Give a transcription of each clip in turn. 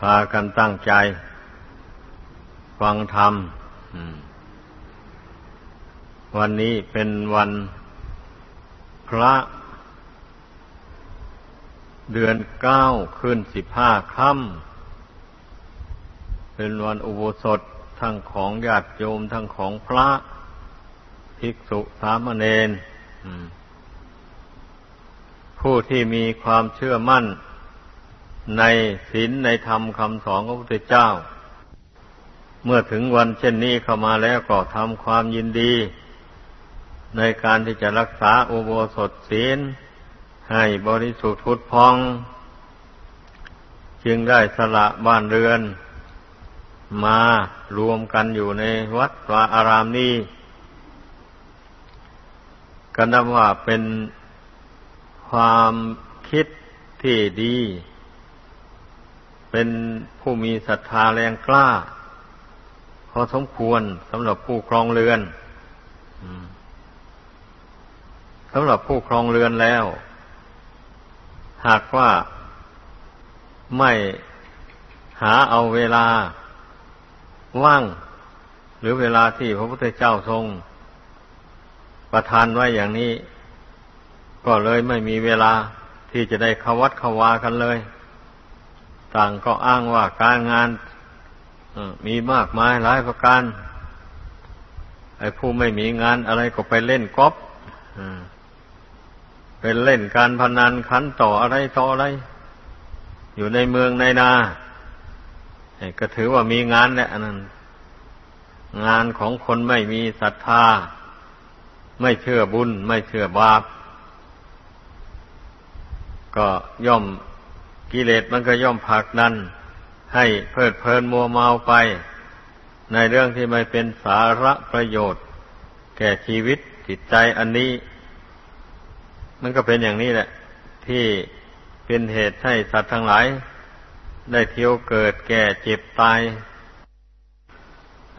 พากันตั้งใจ ฟังธรรมวันนี้เป็นวันพระ เดือนเก้าขึ้นสิบห้าค่ำเป็นวันอุโบสถทั้งของญาติโยมทั้งของพระ ภิกษุสามเณรผู้ที่มีความเชื่อมั่น ในศีลในธรรมคำสอนของพระพุทธเจ้า เมื่อถึงวันเช่นนี้เข้ามาแล้วก็ทำความยินดี ในการที่จะรักษาอุโบสถศีล ให้บริสุทธิ์พุทธพอง จึงได้สละบ้านเรือน มารวมกันอยู่ในวัดวาอารามนี้กันนับว่าเป็นความคิดที่ดี เป็นผู้มีศรัทธาแรงกล้า พอสมควรสำหรับผู้ครองเรือนสำหรับผู้ครองเรือนแล้ว หากว่าไม่หาเอาเวลาว่าง หรือเวลาที่พระพุทธเจ้าทรง ประทานไว้อย่างนี้ ก็เลยไม่มีเวลาที่จะได้ขวัดขวากันเลย ต่างก็อ้างว่าการงานมีมากมายหลายประการ ไอ้ผู้ไม่มีงานอะไรก็ไปเล่นกอล์ฟเป็นเล่นการพนันขันต่ออะไรต่ออะไร อยู่ในเมืองในนาก็ถือว่ามีงานแหละนั้น งานของคนไม่มีศรัทธา ไม่เชื่อบุญ ไม่เชื่อบาป ก็ย่อม กิเลสมันก็ย่อมผลักดันให้เพลิดเพลินมัวเมาไป ในเรื่องที่ไม่เป็นสาระประโยชน์ แก่ชีวิตจิตใจอันนี้ มันก็เป็นอย่างนี้แหละ ที่เป็นเหตุให้สัตว์ทั้งหลาย ได้เที่ยวเกิดแก่เจ็บตาย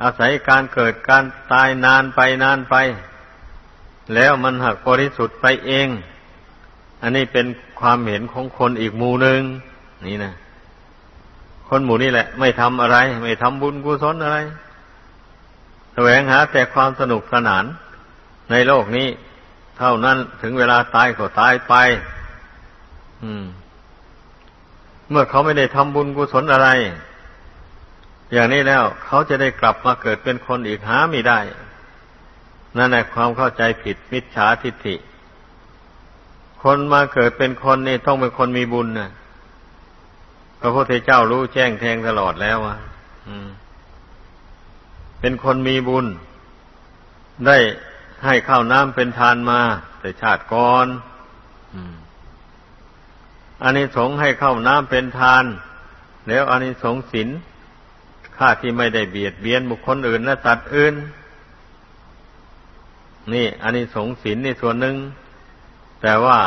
อาศัยการเกิดการตายนานไปนานไป แล้วมันหักบริสุทธิ์ไปเอง อันนี้เป็นความเห็นของคนอีกหมู่หนึ่งนี่นะคนหมู่นี้แหละ ไม่ทำอะไร ไม่ทำบุญกุศลอะไรแสวงหาแต่ความสนุกสนาน ในโลกนี้ เท่านั้นถึงเวลาตายก็ตายไป อืม เมื่อเขาไม่ได้ทำบุญกุศลอะไร อย่างนี้แล้ว เขาจะได้กลับมาเกิดเป็นคนอีกหาไม่ได้ นั่นแหละความเข้าใจผิดมิจฉาทิฏฐิ คนมาเกิดเป็นคนนี่ต้องเป็นคนมีบุญนะพระพุทธเจ้ารู้แจ้งแทงตลอดแล้วอะเป็นคนมีบุญ ได้ให้ข้าวน้ำเป็นทานมา แต่ชาติก่อนอันนี้สงให้ข้าวน้ำเป็นทาน แล้วอันนี้สงสินค่าที่ไม่ได้เบียดเบียนบุคคลอื่นและสัตว์อื่น นี่อันนี้สงสินในส่วนหนึ่ง แต่ว่า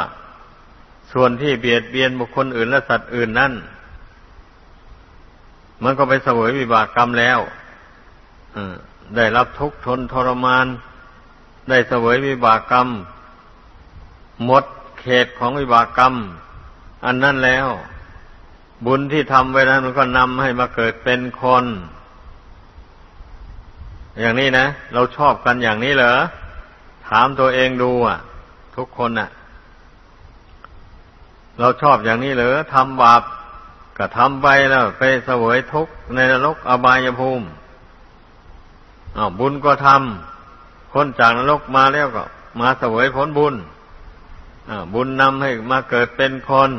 ส่วนที่เบียดเบียนบุคคลอื่นและสัตว์อื่นนั่น มันก็ไปเสวยวิบากกรรมแล้วได้รับทุกข์ทนทรมาน ได้เสวยวิบากกรรม หมดเขตของวิบากกรรม อันนั้นแล้ว บุญที่ทำไว้นั้นมันก็นำให้มาเกิดเป็นคน อย่างนี้นะ เราชอบกันอย่างนี้เหรอ ถามตัวเองดูอะ ทุกคนอะ เราชอบอย่างนี้เหรอทำบาปก็ทำไปแล้ว ไปเสวยทุกข์ในนรกอบายภูมิอาบุญก็ทำพ้นจากนรกมาแล้วก็ มาเสวยผลบุญบุญนำให้มาเกิดเป็นคน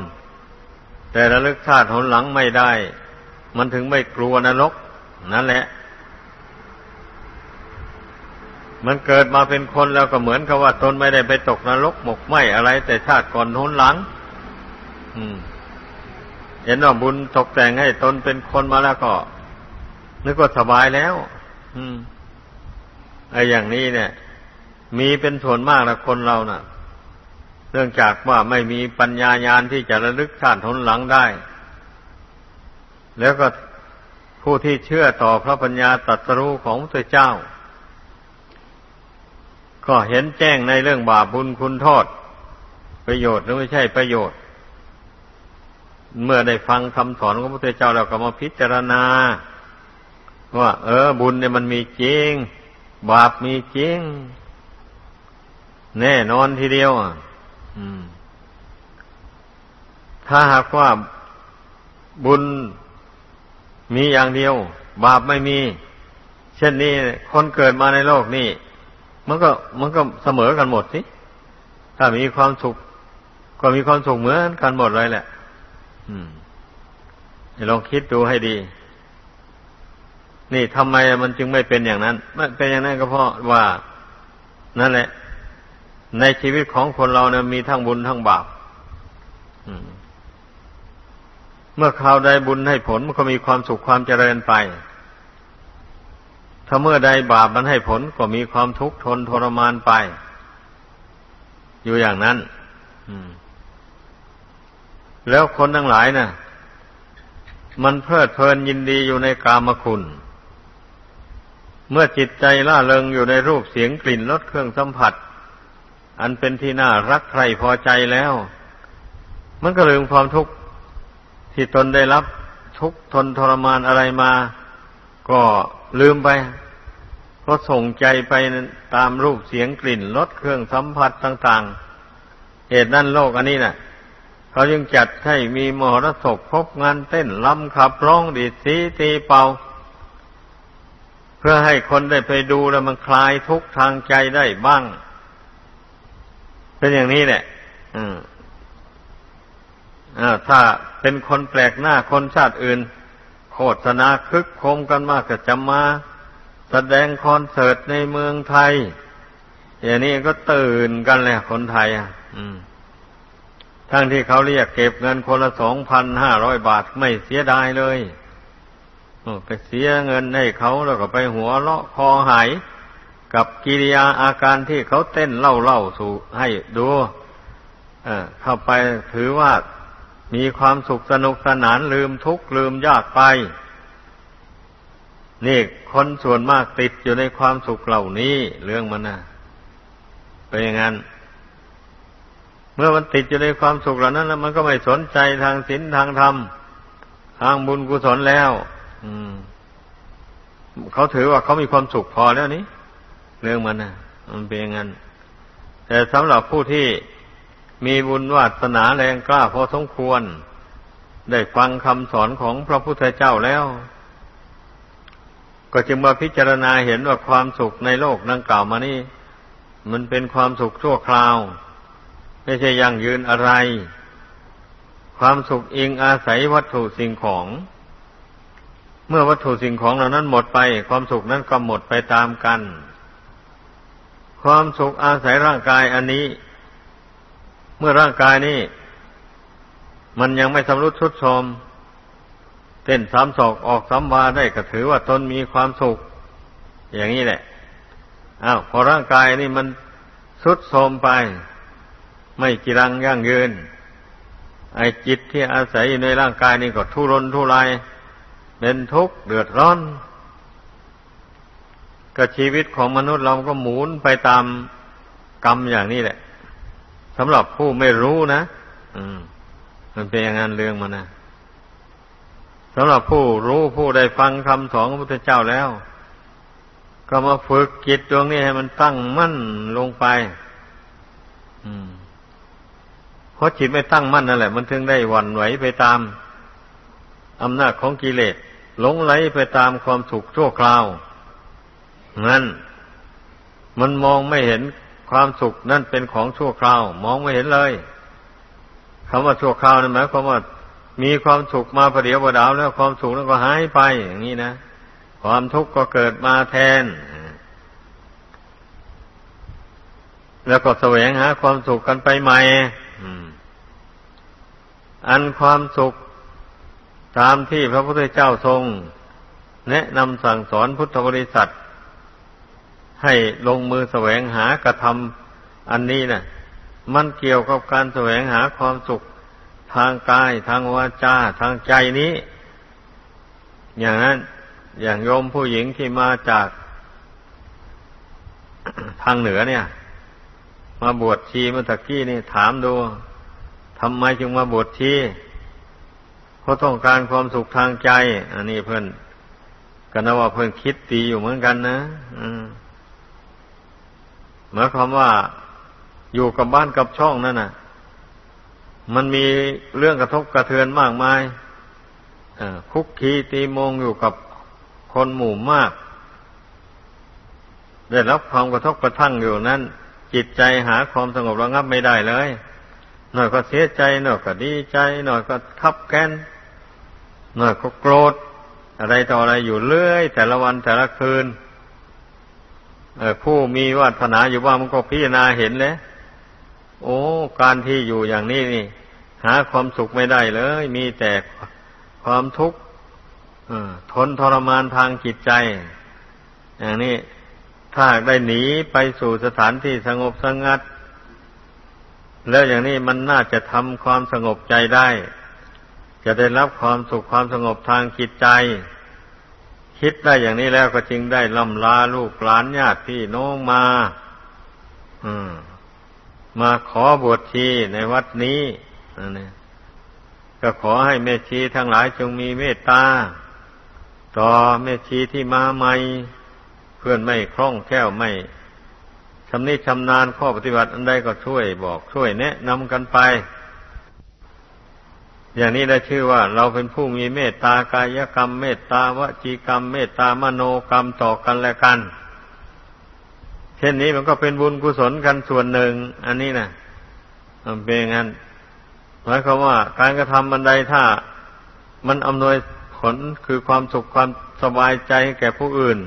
แต่ระลึกชาติหนหลังไม่ได้ มันถึงไม่กลัวนรก นั่นแหละ มันเกิดมาเป็นคนแล้วก็เหมือนกับว่าตนไม่ได้ไปตกนรกหมกไหมอะไร แต่ชาติก่อนหนหลัง เห็นว่าบุญตกแต่งให้ตนเป็นคนมาแล้วก็นึกว่าสบายแล้วไอ้อย่างนี้เนี่ย มีเป็นส่วนมากนะคนเรานะ่ะ เนื่องจากว่าไม่มีปัญญาญาณที่จะระลึกชาติทนหลังได้ แล้วก็ผู้ที่เชื่อต่อพระปัญญาตรัสรู้ของพระเจ้า ก็เห็นแจ้งในเรื่องบาปบุญคุณโทษ ประโยชน์หรือไม่ใช่ประโยชน์ เมื่อได้ฟังคำสอนของพระพุทธเจ้าแล้วก็มาพิจารณา ว่า เออ บุญเนี่ยมันมีจริง บาปมีจริง แน่นอนทีเดียวอืมถ้าหากว่าบุญมีอย่างเดียว บาปไม่มี เช่นนี้คนเกิดมาในโลกนี้มันก็มันก็เสมอกันหมดสิถ้ามีความสุข ก็มีความสุขเหมือนกันหมดเลยแหละ ลองคิดดูให้ดี นี่ทำไมมันจึงไม่เป็นอย่างนั้นไมันเป็นอย่างนั้นก็เพราะว่า นั่นแหละ ในชีวิตของคนเราเนี่ยมีทั้งบุญทั้งบาปเมื่อคราวใดบุญให้ผลมันก็มีความสุขความเจริญไป ถ้าเมื่อใดบาปมันให้ผลก็มีความทุกข์ทนทรมานไป อยู่อย่างนั้น แล้วคนทั้งหลายนะ่ะ มันเพลิดเพลินยินดีอยู่ในกามคุณ เมื่อจิตใจล่าเริงอยู่ในรูปเสียงกลิ่นรสเครื่องสัมผัส อันเป็นที่น่ารักใครพอใจแล้ว มันก็ลืมความทุกข์ที่ตนได้รับทุกทนทรมานอะไรมา ก็ลืมไปก็ส่งใจไปตามรูปเสียงกลิ่นรสเครื่องสัมผัสต่าง ๆ เหตุนั้นโลกอันนี้นะ่ะ เขายังจัดให้มีมหรสพพบงานเต้นลำขับร้องดีดสีตีเป่า เพื่อให้คนได้ไปดูแล้วมันคลายทุกทางใจได้บ้าง เป็นอย่างนี้แหละอืมถ้าเป็นคนแปลกหน้าคนชาติอื่น โฆษณาคึกโคมกันมากก็จะมา แสดงคอนเสิร์ตในเมืองไทย อย่างนี้ก็ตื่นกันเลยคนไทย อะ ทั้งที่เขาเรียกเก็บเงินคนละสองพันห้าร้อยบาทไม่เสียดายเลยไปเสียเงินให้เขาแล้วก็ไปหัวเลาะคอหายกับกิริยาอาการที่เขาเต้นเล่าเล่าสู่ให้ดูเข้าไปถือว่ามีความสุขสนุกสนานลืมทุกข์ลืมยากไป นี่คนส่วนมากติดอยู่ในความสุขเหล่านี้ เรื่องมันนะเป็นอย่างนั้น เมื่อมันติดอยู่ในความสุขเหล่านั้น แล้วมันก็ไม่สนใจทางศีลทางธรรมทางบุญกุศลแล้วอืมเขาถือว่าเขามีความสุขพอแล้วนี้เรื่องมันนะมันเป็นอย่างนั้น แต่สำหรับผู้ที่มีบุญวาสนาแรงกล้าพอสมควร ได้ฟังคำสอนของพระพุทธเจ้าแล้ว ก็จึงมาพิจารณาเห็นว่าความสุขในโลกดังกล่าวมานี่ มันเป็นความสุขชั่วคราว ไม่ใช่ยั่งยืนอะไร ความสุขเองอาศัยวัตถุสิ่งของ เมื่อวัตถุสิ่งของเหล่านั้นหมดไป ความสุขนั้นก็หมดไปตามกัน ความสุขอาศัยร่างกายอันนี้ เมื่อร่างกายนี้ มันยังไม่สำรุดทุดโทรมเต้นสามศอกออกสามวาได้ก็ถือว่าตนมีความสุข อย่างนี้แหละอ้าวพอร่างกายนี่มันสุดโทมไป ไม่จีรังยั่งยืน ไอ้จิตที่อาศัยอยู่ในร่างกายนี่ก็ทุรนทุรายเป็นทุกข์เดือดร้อนก็ชีวิตของมนุษย์เราก็หมุนไปตามกรรมอย่างนี้แหละสำหรับผู้ไม่รู้นะมมันเป็นอย่างนั้นเรื่องมันนะสำหรับผู้รู้ผู้ได้ฟังคำสอนของพระพุทธเจ้าแล้ว ก็มาฝึกจิตดวงนี้ให้มันตั้งมั่นลงไป อืม เพราะจิตไม่ตั้งมั่นนั่นแหละ มันถึงได้หวั่นไหวไปตามอำนาจของกิเลสหลงไหลไปตามความสุขชั่วคราวงั้นมันมองไม่เห็นความสุขนั่นเป็นของชั่วคราว มองไม่เห็นเลยคำว่าชั่วคราวนั่นหมายความว่า มีความสุขมาประเดี๋ยวประดาวแล้วความสุขนั้นก็หายไปอย่างนี้นะความทุกข์ก็เกิดมาแทน แล้วก็แสวงหาความสุขกันไปใหม่อั อันความสุขตามที่พระพุทธเจ้าทรง แนะนำสั่งสอนพุทธบริษัท ให้ลงมือแสวงหากระทำอันนี้นะ่ะ มันเกี่ยวกับการแสวงหาความสุขทางกายทางวาจาทางใจนี้ อย่างนั้น อย่างโยมผู้หญิงที่มาจาก ทางเหนือเนี่ย มาบวชชีมื่อตะกี้นี่ถามดู ทำไมจึงมาบวชชีราะต้องการความสุขทางใจ อันนี้เพื่อนกันว่าเพื่อนคิดตีอยู่เหมือนกันนะหมายความว่าอยู่กับบ้านกับช่องนั่นน่ะ มันมีเรื่องกระทบกระเทือนมากมายคุกคีตีมงอยู่กับคนหมู่มาก ได้รับความกระทบกระทั่งอยู่นั้น จิตใจหาความสงบระงับไม่ได้เลย หน่อยก็เสียใจหน่อยก็ดีใจ หน่อยก็ทับแค้นหน่อยก็โกรธ อะไรต่ออะไรอยู่เรื่อย แต่ละวันแต่ละคืนผู้มีวาสนาอยู่ว่ามันก็พิจารณาเห็นเลยโอ้ การที่อยู่อย่างนี้นี่ หาความสุขไม่ได้เลย มีแต่ความทุกข์ทนทรมานทางจิตใจ อย่างนี้ถ้าได้หนีไปสู่สถานที่สงบสงัด แล้วอย่างนี้มันน่าจะทำความสงบใจได้ จะได้รับความสุขความสงบทางจิตใจ คิดได้อย่างนี้แล้วก็จึงได้ล่ำลาลูกหลานญาติพี่น้องมา อืม มาขอบวชชีในวัดนี้นี่ก็ขอให้แม่ชีทั้งหลายจงมีเมตตาต่อแม่ชีที่มาใหม่เพื่อนไม่คล่องแคล่วไม่ ชำนิชำนาญข้อปฏิบัติอันใดก็ช่วยบอกช่วยแนะนำกันไป อย่างนี้ได้ชื่อว่า เราเป็นผู้มีเมตตากายกรรม เมตตาวจีกรรม เมตตามโนกรรมต่อกันและกัน เช่นนี้มันก็เป็นบุญกุศลกันส่วนหนึ่ง อันนี้นะมันเป็นงั้นหมายความว่า การกระทำบันไดถ้า มันอำนวยผลคือความสุขความสบายใจแก่ผู้อื่น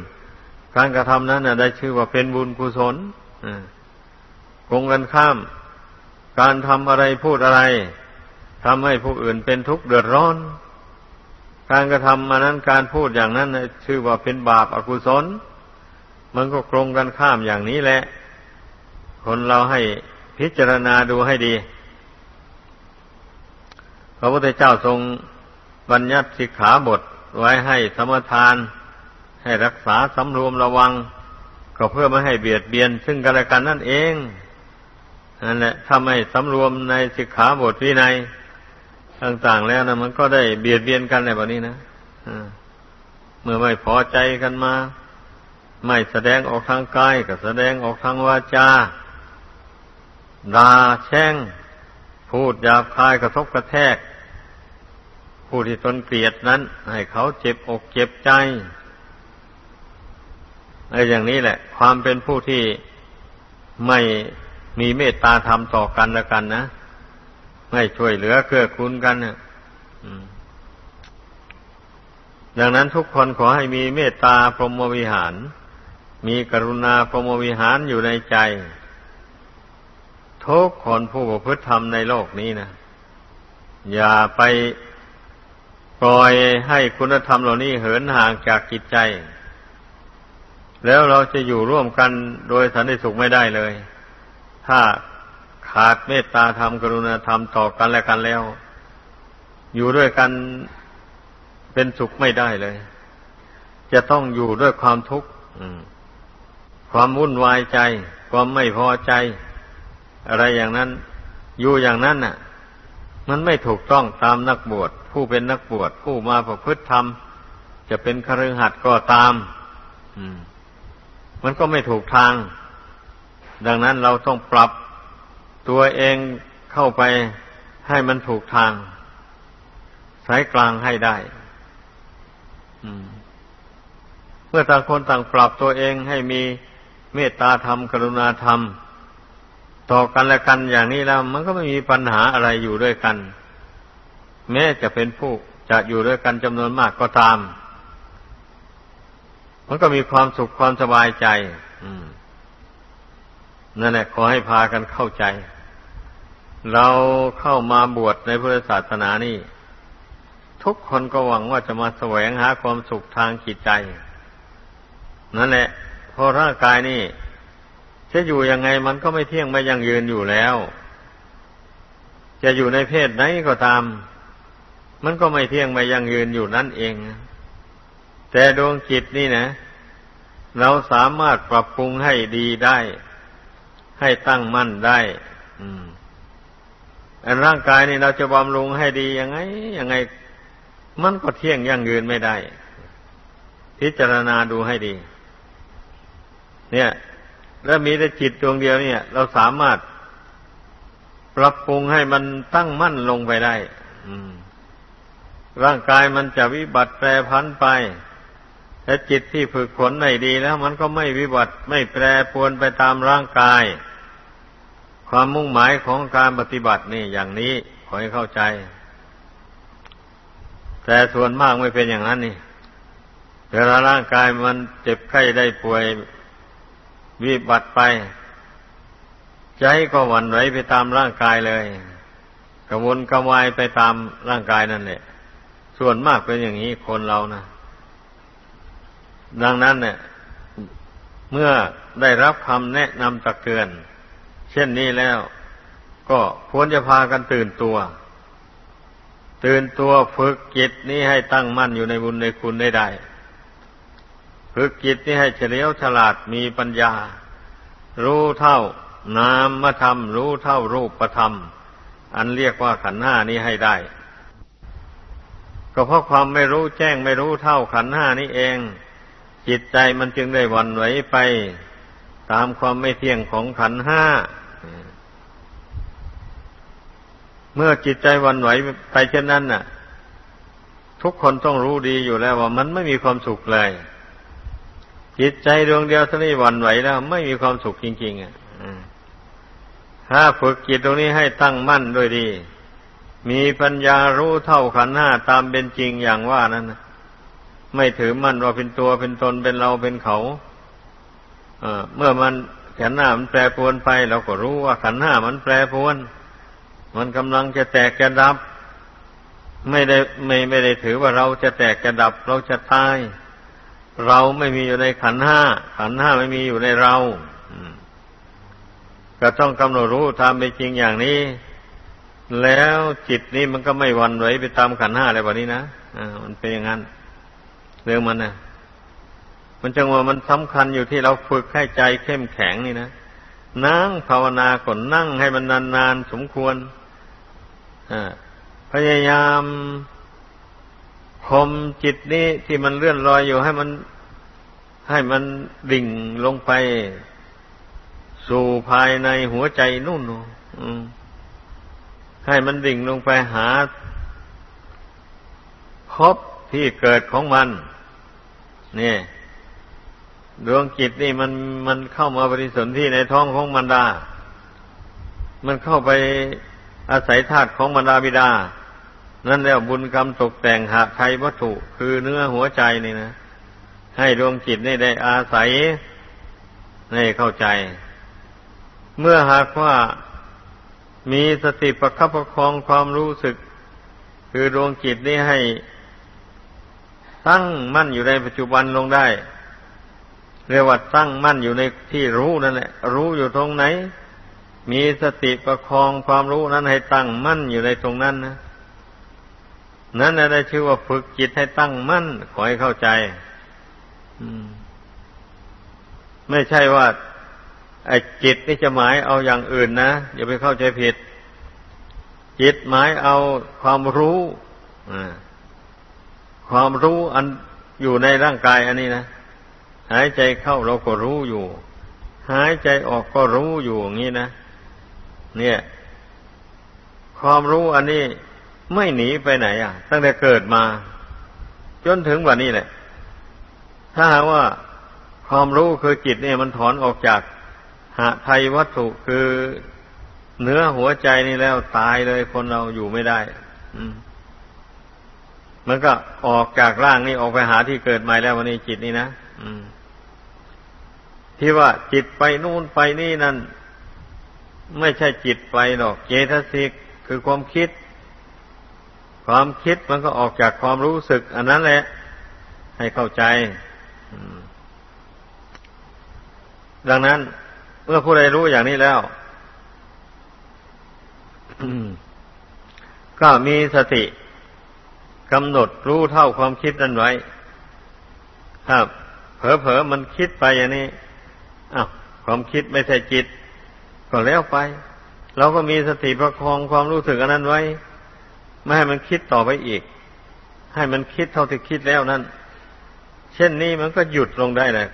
การกระทำนั้นได้ชื่อว่าเป็นบุญกุศล คงกันข้าม การทำอะไรพูดอะไรทำให้ผู้อื่นเป็นทุกข์เดือดร้อน การกระทำมานั้นการพูดอย่างนั้นชื่อว่าเป็นบาปอกุศล มันก็ตรงกันข้ามอย่างนี้แหละ คนเราให้พิจารณาดูให้ดีพระพุทธเจ้าทรงบัญญัติสิกขาบทไว้ให้สมทาน ให้รักษาสำรวมระวัง ก็เพื่อไม่ให้เบียดเบียน ซึ่งกันและกันนั่นเองนั่นแหละถ้าไม่สำรวมในสิกขาบทวินัยต่างๆแล้วนะมันก็ได้เบียดเบียนกันในแบบนี้นะเมื่อไม่พอใจกันมา ไม่แสดงออกทางกายก็แสดงออกทางวาจาด่าแช่ง พูดหยาบคายกระทบกระแทก ผู้ที่ตนเกลียดนั้น ให้เขาเจ็บอกเจ็บใจ ไอ้อย่างนี้แหละ ความเป็นผู้ที่ไม่มีเมตตาธรรมต่อกันและกันนะไม่ช่วยเหลือเกื้อกูลกันเนี่ยดังนั้นทุกคนขอให้มีเมตตาพรหมวิหาร มีกรุณาพรหมวิหารอยู่ในใจ ทุกคนผู้ประพฤติธรรมในโลกนี้นะอย่าไปปล่อยให้คุณธรรมเหล่านี้เหินห่างจากจิตใจ แล้วเราจะอยู่ร่วมกันโดยสันติสุขไม่ได้เลย ถ้าขาดเมตตาธรรมกรุณาธรรมต่อกันและกันแล้ว อยู่ด้วยกันเป็นสุขไม่ได้เลย จะต้องอยู่ด้วยความทุกข์ความวุ่นวายใจ ความไม่พอใจ อะไรอย่างนั้น อยู่อย่างนั้นน่ะ มันไม่ถูกต้องตามนักบวชผู้เป็นนักบวชผู้มาประพฤติธรรม จะเป็นคฤหัสถ์ก็ตาม อืม มันก็ไม่ถูกทาง ดังนั้นเราต้องปรับตัวเองเข้าไปให้มันถูกทาง สายกลางให้ได้เมื่อต่างคนต่างปรับตัวเองให้มีเมตตาธรรม กรุณาธรรม ต่อกันและกันอย่างนี้แล้ว มันก็ไม่มีปัญหาอะไรอยู่ด้วยกัน แม้จะเป็นผู้จะอยู่ด้วยกันจำนวนมากก็ตาม มันก็มีความสุขความสบายใจนั่นแหละขอให้พากันเข้าใจ เราเข้ามาบวชในพุทธศาสนานี่ ทุกคนก็หวังว่าจะมาแสวงหาความสุขทางจิตใจ นั่นแหละเพอร่างกายนี่จะอยู่ยังไงมันก็ไม่เที่ยงไม่ยังยืนอยู่แล้ว จะอยู่ในเพศไหนก็ตาม มันก็ไม่เที่ยงไม่ยังยืนอยู่นั่นเอง แต่ดวงจิตนี่นะ เราสามารถปรับปรุงให้ดีได้ ให้ตั้งมั่นได้อืมอันร่างกายนี่เราจะบำรุงให้ดียังไงยังไง มันก็เที่ยงยั่งยืนไม่ได้ พิจารณาดูให้ดี เนี่ย แล้วมีแต่จิตดวงเดียวเนี่ย เราสามารถปรับปรุงให้มันตั้งมั่นลงไปได้ร่างกายมันจะวิบัติแปรพันไป แต่จิตที่ฝึกฝนในดีแล้ว มันก็ไม่วิบัติไม่แปรปรวนไปตามร่างกาย ความมุ่งหมายของการปฏิบัตินี่อย่างนี้ขอให้เข้าใจ แต่ส่วนมากไม่เป็นอย่างนั้นนี่เวลาร่างกายมันเจ็บไข้ได้ป่วยวิบัติไป ใจก็หวั่นไหวไปตามร่างกายเลยกระวนกระวายไปตามร่างกายนั่นแหละส่วนมากเป็นอย่างนี้คนเรานะ ดังนั้นเนี่ย เมื่อได้รับคำแนะนำตักเตือน เช่นนี้แล้ว ก็ควรจะพากันตื่นตัว ตื่นตัวฝึกจิตนี้ให้ตั้งมั่นอยู่ในบุญในคุณได้ได้ฝึกจิตนี้ให้เฉลียวฉลาดมีปัญญา รู้เท่านามธรรม รู้เท่ารูปธรรม อันเรียกว่าขันห้านี้ให้ได้ ก็เพราะความไม่รู้แจ้งไม่รู้เท่าขันห้านี้เอง จิตใจมันจึงได้วันไหวไปตามความไม่เที่ยงของขันห้า เมื่อจิตใจวันไหวไปเช่นนั้นน่ะ ทุกคนต้องรู้ดีอยู่แล้วว่ามันไม่มีความสุขเลย จิตใจดวงเดียวท่านี้วันไหวแล้ว ไม่มีความสุขจริงๆอะถ้าฝึกจิตตรงนี้ให้ตั้งมั่นด้วยดี มีปัญญารู้เท่าขันห้าตามเป็นจริงอย่างว่านั้นนะ ไม่ถือมั่นว่าเป็นตัวเป็นตนเป็นเราเป็นเขาเเมื่อมันขันหน้ามันแปรปวนไป เราก็รู้ว่าขันห้ามันแปรปวน มันกำลังจะแตกจะดับ ไม่ได้ไม่ไม่ได้ถือว่าเราจะแตกจะดับ เราจะตาย เราไม่มีอยู่ในขันห้าขันห้าไม่มีอยู่ในเราก็ต้องกำหนดรู้ทำไปจริงอย่างนี้ แล้วจิตนี้มันก็ไม่วันไหวไปตามขันห้าอะไรแบบนี้นะอ่ามันเป็นอย่างนั้น เรื่องมันนะมันจังว่ามันสำคัญอยู่ที่เราฝึกให้ใจเข้มแข็งนี่นะนั่งภาวนาก่อนนั่งให้มันนานๆสมควรพยายามคมจิตนี้ที่มันเลื่อนลอยอยู่ให้มัน ให้มันดิ่งลงไป สู่ภายในหัวใจนู่นให้มันดิ่งลงไปหาพบที่เกิดของมัน นี่ดวงจิตนี่มันมันเข้ามาบริสุทธิ์ที่ในท้องของมันดา มันเข้าไปอาศัยธาตุของมันดาบิดา นั่นแล้วบุญกรรมตกแต่งหาไทยวัตถุ คือเนื้อหัวใจนี่นะ ให้ดวงจิตนี่ได้อาศัยให้เข้าใจ เมื่อหากว่ามีสติประคับประคองความรู้สึก คือดวงจิตนี่ให้ ตั้งมั่นอยู่ในปัจจุบันลงได้ เรียกว่าตั้งมั่นอยู่ในที่รู้นั่นแหละ รู้อยู่ตรงไหน มีสติประคองความรู้นั้นให้ตั้งมั่นอยู่ในตรงนั้นนะนั่นได้ชื่อว่าฝึกจิตให้ตั้งมั่นขอให้เข้าใจไม่ใช่ว่าไอ้จิตนี่จะหมายเอาอย่างอื่นนะอย่าไปเข้าใจผิด จิตหมายเอาความรู้อ่า ความรู้อันอยู่ในร่างกายอันนี้นะหายใจเข้าเราก็รู้อยู่ หายใจออกก็รู้อยู่อย่างนี้นะเนี่ย ความรู้อันนี้ไม่หนีไปไหน อะ ตั้งแต่เกิดมา จนถึงวันนี้แหละ ถ้าหากว่าความรู้คือจิตเนี่ยมันถอนออกจากหาไทยวัตถุคือเนื้อหัวใจนี่แล้วตายเลยคนเราอยู่ไม่ได้ อืม มันก็ออกจากร่างนี้ออกไปหาที่เกิดใหม่แล้ววันนี้จิตนี่นะที่ว่าจิตไปนู่นไปนี่นั่น ไม่ใช่จิตไปหรอกเจตสิกคือความคิด ความคิดมันก็ออกจากความรู้สึก อันนั้นแหละ ให้เข้าใจดังนั้น เมื่อผู้ใดรู้อย่างนี้แล้วก็มีสติ กำหนดรู้เท่าความคิดนั้นไว้ถ้าเผลอๆมันคิดไปอย่างนี้อ้าวความคิดไม่ใช่จิต ก็แล้วไป เราก็มีสติประคองความรู้สึกอันนั้นไว้ ไม่ให้มันคิดต่อไปอีก ให้มันคิดเท่าที่คิดแล้วนั้นเช่นนี้มันก็หยุดลงได้แหละ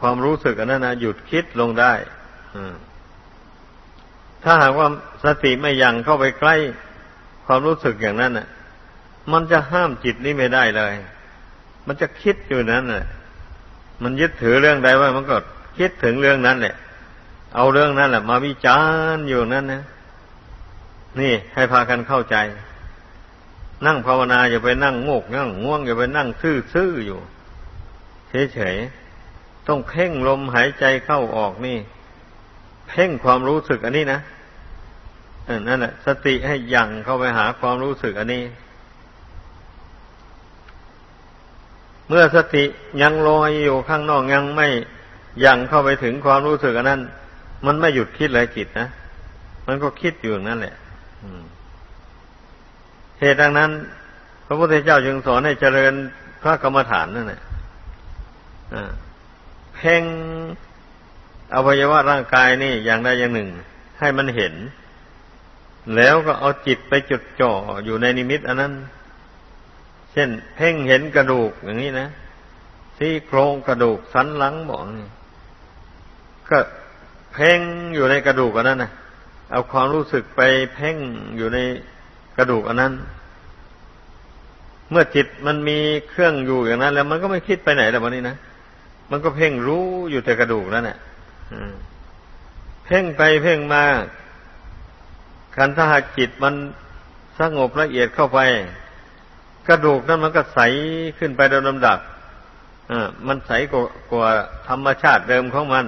ความรู้สึกอันนั้นนะหยุดคิดลงได้ถ้าหากว่าสติไม่ยังเข้าไปใกล้ความรู้สึกอย่างนั้นน่ะ มันจะห้ามจิตนี้ไม่ได้เลย มันจะคิดอยู่นั้นน่ะ มันยึดถือเรื่องใดว่ามันก็คิดถึงเรื่องนั้นแหละ เอาเรื่องนั้นแหละมาวิจารณ์อยู่นั้นนะ นี่ให้พากันเข้าใจ นั่งภาวนาอย่าไปนั่งโงกนั่งง่วงอย่าไปนั่งซื่อๆอยู่เฉยๆ ต้องเพ่งลมหายใจเข้าออกนี่ เพ่งความรู้สึกอันนี้นะนั่นแหละสติให้ยั่งเข้าไปหาความรู้สึกอันนี้ เมื่อสติยังลอยอยู่ข้างนอกยังไม่ยังเข้าไปถึงความรู้สึกนนั้น มันไม่หยุดคิดเลยจิตนะมันก็คิดอยู่นั่นแหละเหตุดังนั้น พระพุทธเจ้าจึงสอนให้เจริญพระกรรมฐานนั่นแหละเพ่งอวัยวะร่างกายนี่อย่างใดอย่างหนึ่ง ให้มันเห็น แล้วก็เอาจิตไปจดจ่ออยู่ในนิมิต อันนั้น เช่น เพ่งเห็นกระดูกอย่างนี้นะซี่โครงกระดูกสันหลังบอกนี่ก็เพ่งอยู่ในกระดูกอันนั้นนะเอาความรู้สึกไปเพ่งอยู่ในกระดูกอันนั้น เมื่อจิตมันมีเครื่องอยู่อย่างนั้น แล้วมันก็ไม่คิดไปไหนแล้ววันนี้นะมันก็เพ่งรู้อยู่แต่กระดูกนั่นแหละเพ่งไปเพ่งมาคันถ้าหากจิตมันสงบละเอียดเข้าไป กระดูกนั้นมันก็ใสขึ้นไปโดยลำดับอ่ามันใสกว่ากว่าธรรมชาติเดิมของมัน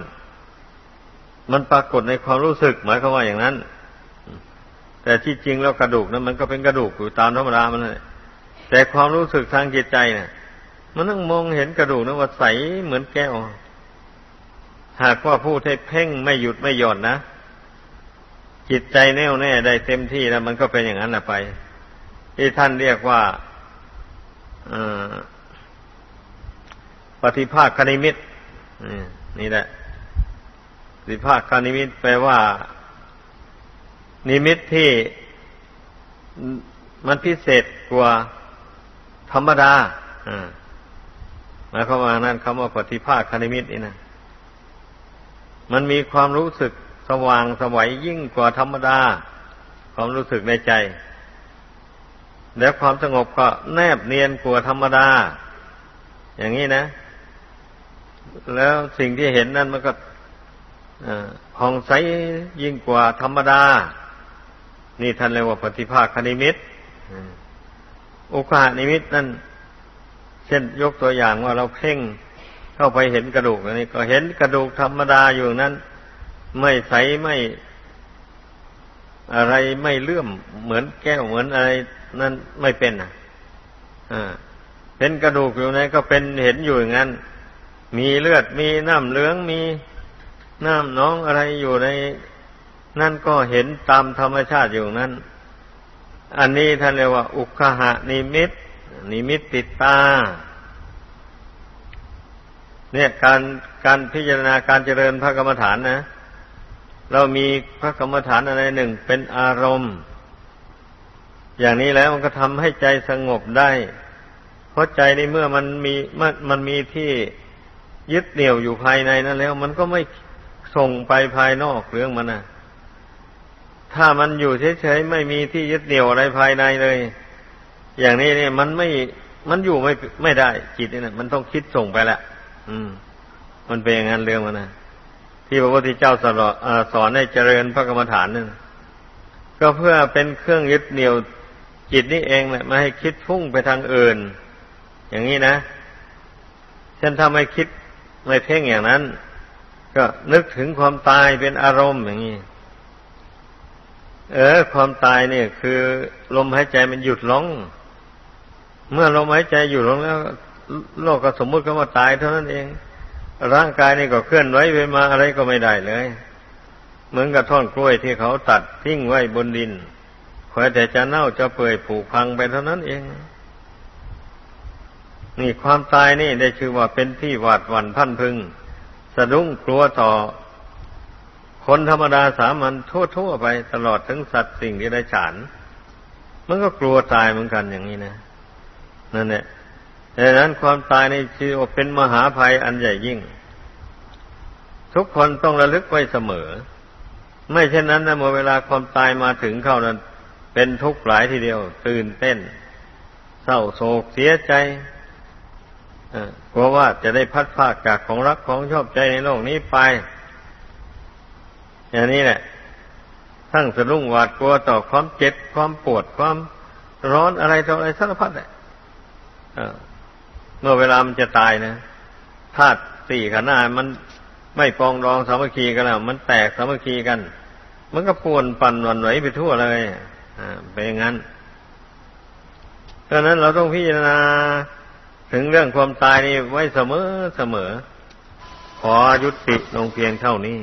มันปรากฏในความรู้สึกหมายความว่าอย่างนั้น แต่ที่จริงแล้วกระดูกนั้นมันก็เป็นกระดูกอยู่ตามธรรมดามันเลยแต่ความรู้สึกทางจิตใจเนี่ยมันต้องมองเห็นกระดูกนั้นว่าใสเหมือนแก้ว หากว่าผู้ที่เพ่งไม่หยุดไม่หย่อนนะจิตใจแน่วแน่ได้เต็มที่แล้วมันก็เป็นอย่างนั้นแหละไปที่ท่านเรียกว่า ปฏิภาคคณิมิตนี่แหละปฏิภาคคณิมิตแปลว่า นิมิตที่มันพิเศษกว่าธรรมดาหมายความว่านั้นคำว่าปฏิภาคคณิมิตนี่นะมันมีความรู้สึกสว่างสวัยยิ่งกว่าธรรมดา ความรู้สึกในใจ แล้วความสงบก็แนบเนียนกว่าธรรมดา อย่างนี้นะ แล้วสิ่งที่เห็นนั่นมันก็ผ่องใสยิ่งกว่าธรรมดา นี่ท่านเรียกว่าปฏิภาคนิมิตโอกาสนิมิตนั่น เช่นยกตัวอย่างว่าเราเพ่งเข้าไปเห็นกระดูกอันนี้ ก็เห็นกระดูกธรรมดาอยู่นั้น ไม่ใสไม่ อะไรไม่เลื่อมเหมือนแก้วเหมือนอะไรนั่นไม่เป็นอะอ่าเป็นกระดูกอยู่ไหนก็เป็นเห็นอยู่อย่างนั้น มีเลือดมีน้ำเหลืองมีน้ำน้องอะไรอยู่ใน นั่นก็เห็นตามธรรมชาติอยู่นั้น อันนี้ท่านเรียกว่า อุคหะนิมิต นิมิตติดตา เนี่ยการการพิจารณาการเจริญพระกรรมฐานนะ เรามีพระกรรมฐานอะไรหนึ่งเป็นอารมณ์ อย่างนี้แล้วมันก็ทำให้ใจสงบได้ เพราะใจในเมื่อมันมีมันมันมีที่ยึดเหนี่ยวอยู่ภายในนั้นแล้ว มันก็ไม่ส่งไปภายนอกเรื่องมันนะถ้ามันอยู่เฉยๆไม่มีที่ยึดเหนี่ยวอะไรภายในเลย อย่างนี้เนี่ยมันไม่มันอยู่ไม่ไม่ได้จิตนี่นะมันต้องคิดส่งไปแหละอืม มันเป็นอย่างนั้นเรื่องมันนะ ที่พระพุทธเจ้าสอนสอนให้เจริญพระกรรมฐานนั่นก็เพื่อเป็นเครื่องยึดเหนี่ยวจิตนี่เองแหละไม่ให้คิดพุ่งไปทางอื่น อย่างนี้นะเช่นถ้าไม่คิดไม่เพ่งอย่างนั้น ก็นึกถึงความตายเป็นอารมณ์อย่างนี้เออ ความตายเนี่ย คือลมหายใจมันหยุดลงเมื่อลมหายใจหยุดลงแล้ว โลกก็สมมุติก็ว่าตายเท่านั้นเอง ร่างกายนี่ก็เคลื่อนไหวไปมาอะไรก็ไม่ได้เลย เหมือนกับท่อนกล้วยที่เขาตัดทิ้งไว้บนดินคอยแต่จะเน่าจะเปื่อยผุพังไปเท่านั้นเอง นี่ความตายนี่ได้ชื่อว่าเป็นที่หวาดหวั่นพันพึง สะดุ้งกลัวต่อ คนธรรมดาสามัญทั่วๆไปตลอดถึงสัตว์สิ่งที่ได้ฉานมันก็กลัวตายเหมือนกันอย่างนี้นะนั่นแหละ ดังนั้นความตายในชีวิตเป็นมหาภัยอันใหญ่ยิ่ง ทุกคนต้องระลึกไว้เสมอ ไม่เช่นนั้นนะเมื่อเวลาความตายมาถึงเข้านั้น เป็นทุกข์หลายทีเดียว ตื่นเต้น เศร้าโศกเสียใจกลัวว่าจะได้พัดพากจากของรักของชอบใจในโลกนี้ไป อย่างนี้แหละทั้งสะดุ้งหวาดกลัวต่อความเจ็บความปวดความร้อนอะไรต่ออะไรสารพัดเลย เมื่อเวลามันจะตายนะธาตุสี่ขันธ์ามันไม่ปองรองสามัคคีกันแล้วมันแตกสามัคคีกัน มันก็ปวนปั่นวันไหวไปทั่วเลยอ่าเป็นอย่างนั้นดังนั้นเราต้องพิจารณาถึงเรื่องความตายนี่ไว้เสมอเสมอ ขอยุติลงเพียงเท่านี้